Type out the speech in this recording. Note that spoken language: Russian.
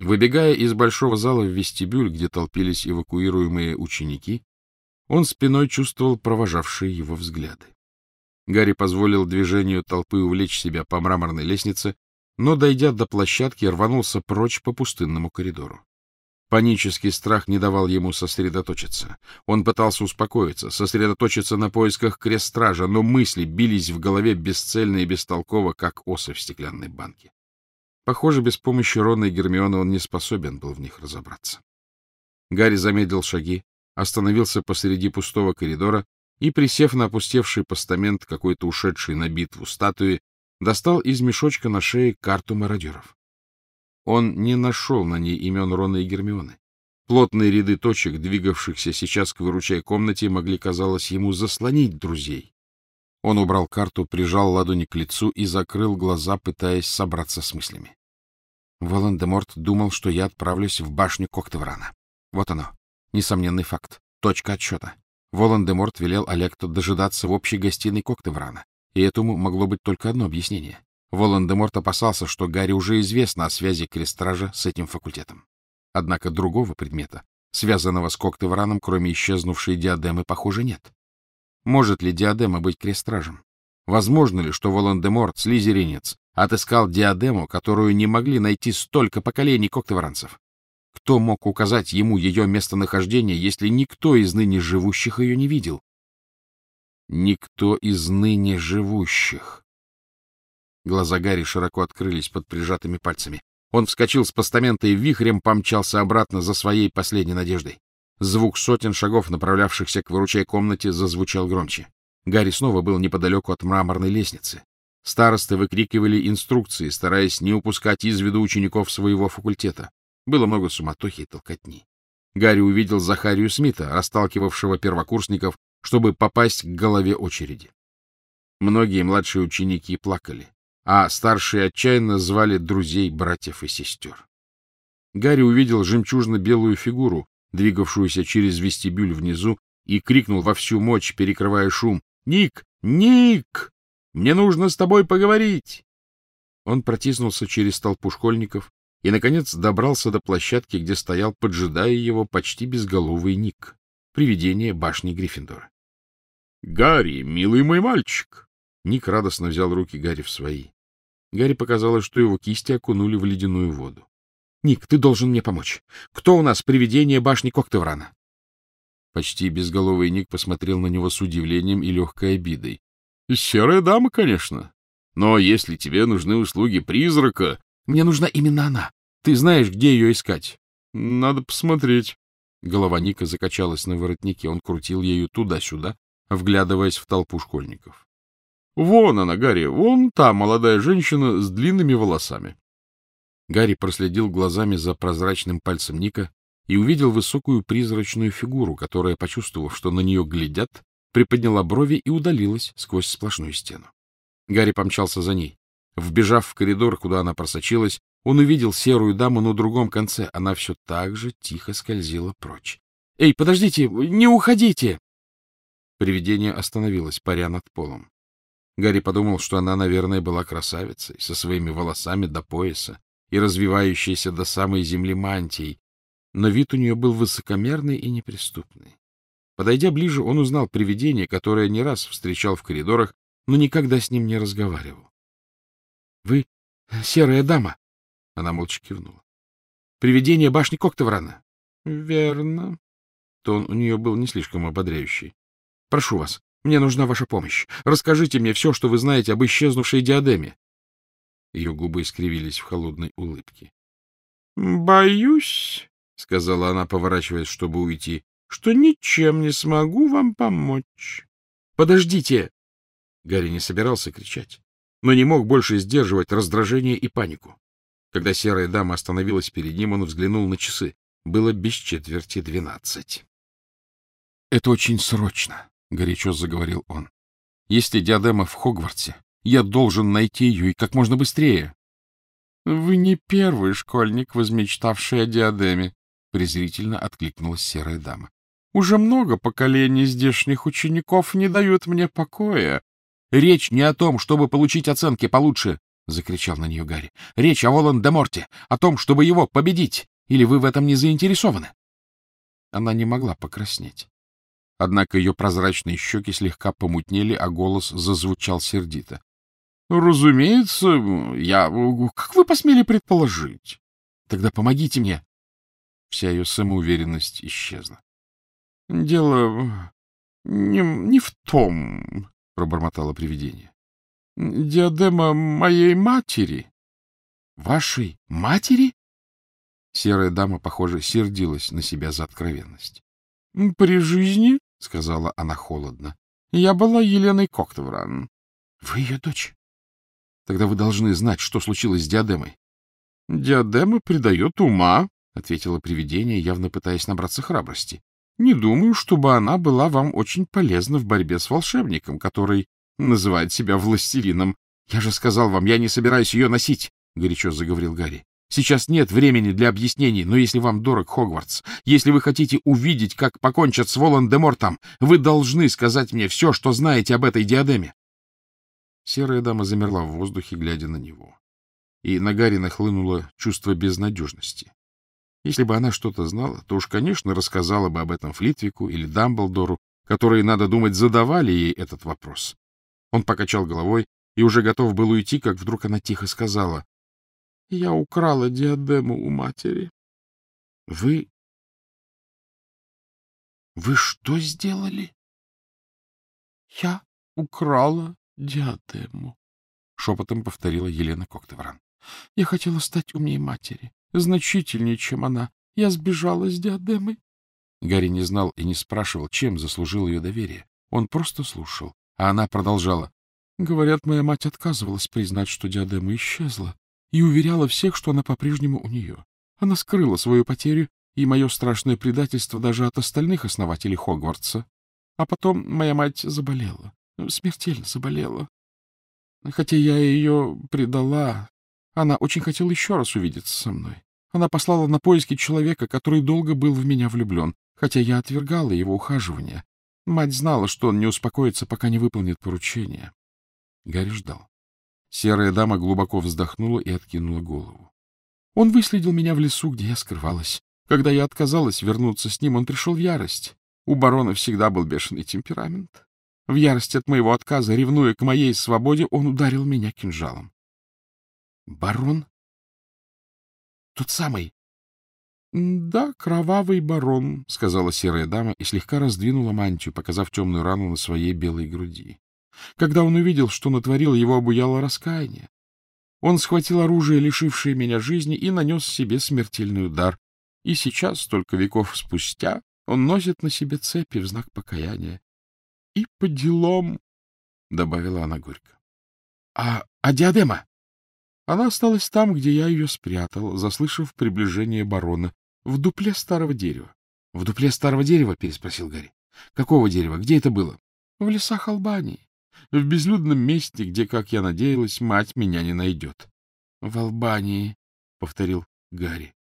Выбегая из большого зала в вестибюль, где толпились эвакуируемые ученики, он спиной чувствовал провожавшие его взгляды. Гарри позволил движению толпы увлечь себя по мраморной лестнице, но, дойдя до площадки, рванулся прочь по пустынному коридору. Панический страх не давал ему сосредоточиться. Он пытался успокоиться, сосредоточиться на поисках крест-стража, но мысли бились в голове бесцельно и бестолково, как осы в стеклянной банке. Похоже, без помощи Рона и Гермиона он не способен был в них разобраться. Гарри замедлил шаги, остановился посреди пустого коридора и, присев на опустевший постамент какой-то ушедший на битву статуи, достал из мешочка на шее карту мародеров. Он не нашел на ней имен Рона и Гермионы. Плотные ряды точек, двигавшихся сейчас к выручай комнате, могли, казалось, ему заслонить друзей. Он убрал карту, прижал ладони к лицу и закрыл глаза, пытаясь собраться с мыслями. Волан-де-Морт думал, что я отправлюсь в башню Коктеврана. Вот оно, несомненный факт, точка отсчета. Волан-де-Морт велел Олегту дожидаться в общей гостиной Коктеврана, и этому могло быть только одно объяснение. Волан-де-Морт опасался, что Гарри уже известно о связи Крестража с этим факультетом. Однако другого предмета, связанного с Коктевраном, кроме исчезнувшей диадемы, похоже, нет. Может ли диадема быть Крестражем? Возможно ли, что Волан-де-Морт, слизеринец, отыскал диадему, которую не могли найти столько поколений коктевранцев? Кто мог указать ему ее местонахождение, если никто из ныне живущих ее не видел? Никто из ныне живущих. Глаза Гарри широко открылись под прижатыми пальцами. Он вскочил с постамента и вихрем помчался обратно за своей последней надеждой. Звук сотен шагов, направлявшихся к выручай комнате, зазвучал громче. Гарри снова был неподалеку от мраморной лестницы. Старосты выкрикивали инструкции, стараясь не упускать из виду учеников своего факультета. Было много суматохи и толкотни. Гарри увидел Захарию Смита, расталкивавшего первокурсников, чтобы попасть к голове очереди. Многие младшие ученики плакали а старшие отчаянно звали друзей, братьев и сестер. Гарри увидел жемчужно-белую фигуру, двигавшуюся через вестибюль внизу, и крикнул во всю мощь, перекрывая шум. — Ник! Ник! Мне нужно с тобой поговорить! Он протиснулся через толпу школьников и, наконец, добрался до площадки, где стоял, поджидая его почти безголовый Ник, привидение башни Гриффиндора. — Гарри, милый мой мальчик! Ник радостно взял руки Гарри в свои. Гарри показалось, что его кисти окунули в ледяную воду. — Ник, ты должен мне помочь. Кто у нас привидение башни Коктеврана? Почти безголовый Ник посмотрел на него с удивлением и легкой обидой. — Серая дама, конечно. Но если тебе нужны услуги призрака... — Мне нужна именно она. Ты знаешь, где ее искать? — Надо посмотреть. Голова Ника закачалась на воротнике. Он крутил ею туда-сюда, вглядываясь в толпу школьников. Вон она, Гарри, вон та молодая женщина с длинными волосами. Гарри проследил глазами за прозрачным пальцем Ника и увидел высокую призрачную фигуру, которая, почувствовав, что на нее глядят, приподняла брови и удалилась сквозь сплошную стену. Гарри помчался за ней. Вбежав в коридор, куда она просочилась, он увидел серую даму на другом конце. Она все так же тихо скользила прочь. — Эй, подождите, не уходите! Привидение остановилось, паря над полом. Гарри подумал, что она, наверное, была красавицей, со своими волосами до пояса и развивающейся до самой земли мантией, но вид у нее был высокомерный и неприступный. Подойдя ближе, он узнал привидение, которое не раз встречал в коридорах, но никогда с ним не разговаривал. — Вы серая дама? — она молча кивнула. — Привидение башни Коктеврана? — Верно. Тон у нее был не слишком ободряющий. — Прошу вас, мне нужна ваша помощь. Расскажите мне все, что вы знаете об исчезнувшей диадеме. Ее губы искривились в холодной улыбке. — Боюсь, — сказала она, поворачиваясь, чтобы уйти, — что ничем не смогу вам помочь. — Подождите! Гарри не собирался кричать, но не мог больше сдерживать раздражение и панику. Когда серая дама остановилась перед ним, он взглянул на часы. Было без четверти двенадцать. — Это очень срочно, — горячо заговорил он. — Если диадема в Хогвартсе, я должен найти ее и как можно быстрее. — Вы не первый школьник, возмечтавший о диадеме, — презрительно откликнулась серая дама. — Уже много поколений здешних учеников не дают мне покоя. — Речь не о том, чтобы получить оценки получше, — закричал на нее Гарри. — Речь о Волан-де-Морте, о том, чтобы его победить. Или вы в этом не заинтересованы? Она не могла покраснеть. Однако ее прозрачные щеки слегка помутнели, а голос зазвучал сердито. — Разумеется, я... Как вы посмели предположить? Тогда помогите мне. Вся ее самоуверенность исчезла. — Дело не, не в том, — пробормотало привидение. — Диадема моей матери. — Вашей матери? Серая дама, похоже, сердилась на себя за откровенность. — При жизни, — сказала она холодно, — я была Еленой Коктевран. — Вы ее дочь? Тогда вы должны знать, что случилось с диадемой. — Диадема придает ума, — ответило привидение, явно пытаясь набраться храбрости. — Не думаю, чтобы она была вам очень полезна в борьбе с волшебником, который называет себя властелином. — Я же сказал вам, я не собираюсь ее носить, — горячо заговорил Гарри. Сейчас нет времени для объяснений, но если вам дорог Хогвартс, если вы хотите увидеть, как покончат с Волан-де-Мортом, вы должны сказать мне все, что знаете об этой диадеме. Серая дама замерла в воздухе, глядя на него. И на Гарри нахлынуло чувство безнадежности. Если бы она что-то знала, то уж, конечно, рассказала бы об этом Флитвику или Дамблдору, которые, надо думать, задавали ей этот вопрос. Он покачал головой и уже готов был уйти, как вдруг она тихо сказала, я украла диадему у матери. — Вы... Вы что сделали? — Я украла диадему, — шепотом повторила Елена Коктевран. — Я хотела стать умнее матери, значительнее, чем она. Я сбежала с диадемой. Гарри не знал и не спрашивал, чем заслужил ее доверие. Он просто слушал, а она продолжала. Говорят, моя мать отказывалась признать, что диадема исчезла и уверяла всех, что она по-прежнему у нее. Она скрыла свою потерю и мое страшное предательство даже от остальных основателей Хогвартса. А потом моя мать заболела, смертельно заболела. Хотя я ее предала, она очень хотела еще раз увидеться со мной. Она послала на поиски человека, который долго был в меня влюблен, хотя я отвергала его ухаживание. Мать знала, что он не успокоится, пока не выполнит поручение. Гарри ждал. Серая дама глубоко вздохнула и откинула голову. Он выследил меня в лесу, где я скрывалась. Когда я отказалась вернуться с ним, он пришел в ярость. У барона всегда был бешеный темперамент. В ярости от моего отказа, ревнуя к моей свободе, он ударил меня кинжалом. — Барон? — Тот самый. — Да, кровавый барон, — сказала серая дама и слегка раздвинула мантию, показав темную рану на своей белой груди. Когда он увидел, что натворил, его обуяло раскаяние. Он схватил оружие, лишившее меня жизни, и нанес себе смертельный удар. И сейчас, столько веков спустя, он носит на себе цепи в знак покаяния. — И по делам, — добавила она горько. — А, а диадема? Она осталась там, где я ее спрятал, заслышав приближение барона, в дупле старого дерева. — В дупле старого дерева? — переспросил Гарри. — Какого дерева? Где это было? — В лесах Албании в безлюдном месте, где, как я надеялась, мать меня не найдет. — В Албании, — повторил Гарри.